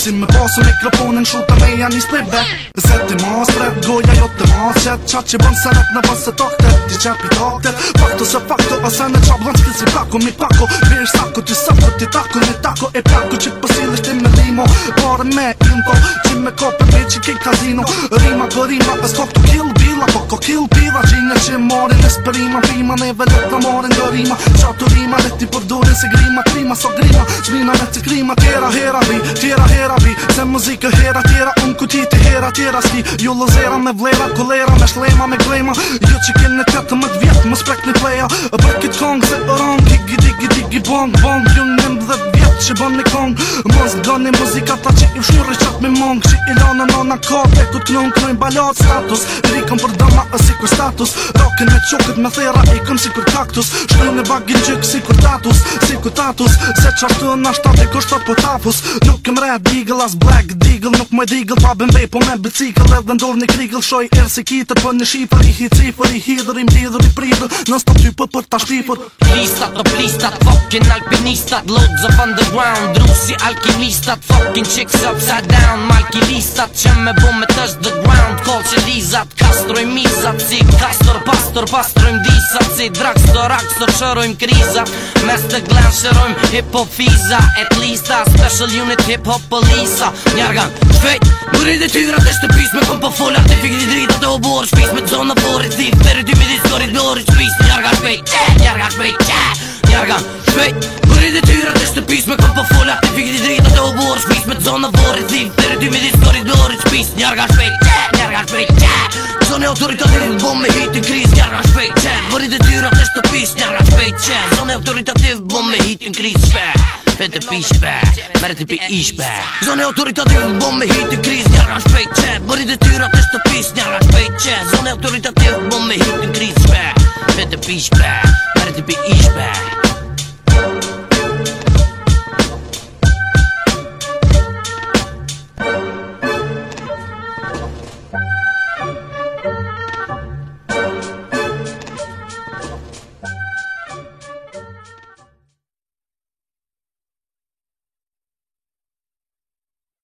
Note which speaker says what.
Speaker 1: Si me posë mikrofonin shumë të meja një splibe Se ti mosre, goja jo të mosjet Qa që bën sarat në bën se tokte Ti qa pi tokte Fakto se fakto, ose në qa blonë Skri si pako, mi pako Mirë sako, ty sako, ti tako, mi tako E pako që pako fare me into Qim me kope me që ke kazino Rima gërima e stok të kill bila Po ko kill piva qinga që mori Dhe sperima prima ne vedet në morin gërima Qa të rima dhe ti përdurin se grima Krima so grima Qmina me të krima Tjera hera vi Tjera hera vi Se muzike hera tjera Unë ku ti ti hera tjera Ski ju lëzera me vlera Kolera me shlema me glema Ju jo që kill në tjetë më vjetë Më spek një pleja Për kit se rong Gigi digi digi bong bong qatë që bën në kong Mos gënë muzika ta që i fshurë qatë me mong Që i lanë në në kohë Të ku t'njën kënojnë balot status rikëm për dama e si kër status Rokën e qukët me thera i këm si kër kaktus Shkëm e bagin gjykë si kër tatus Si kër tatus Se qatë të në shtatë i kështot po tapus Nuk këm red digel as black digel Nuk më digel pa bën po me bicikel Edhe ndur në krigel shoj er si kitër Po në shqipër i hitër i hidër i mdidër i pridër Nës të për ta shqipër Lista të blista të vokin alpinista Lodzë
Speaker 2: fëndër underground Druk si Fucking chicks upside down lisat, që me bo me tësht the ground Kol që lizat Kastroj misat Si kastor pastor Pastrojm disat Si dragstor aksor Shërojm kriza Mes të glen shërojm hip At least a special unit hip hop polisa Njargan Shvejt Bërri dhe tyra
Speaker 3: të shtëpis Me kom po fol Arte fik një drita të oborë Shpis me zonë në porit Zif Peri dy midi skorit Glorit shpis Njargan shvejt eh, Njargan shvejt jargon Shpejt, bëri dhe tyra të shtëpis me këm pëfolla Fikit i drita të u borë shpis me të zonë në vorit zim Tërë dy midi skorit bëllorit shpis Njargon shpejt, qe, shpejt, autoritativ bom me hit në kriz Njargon shpejt, qe, bëri dhe tyra të shtëpis Njargon shpejt, autoritativ bom me hit në kriz Shpe, fet të pishpe, mere të autoritativ bom me hit në kriz Njargon shpejt, qe, bëri dhe tyra të shtëpis Njargon shpejt, autoritativ bom me hit në kriz Shpe, fet të pishpe, mere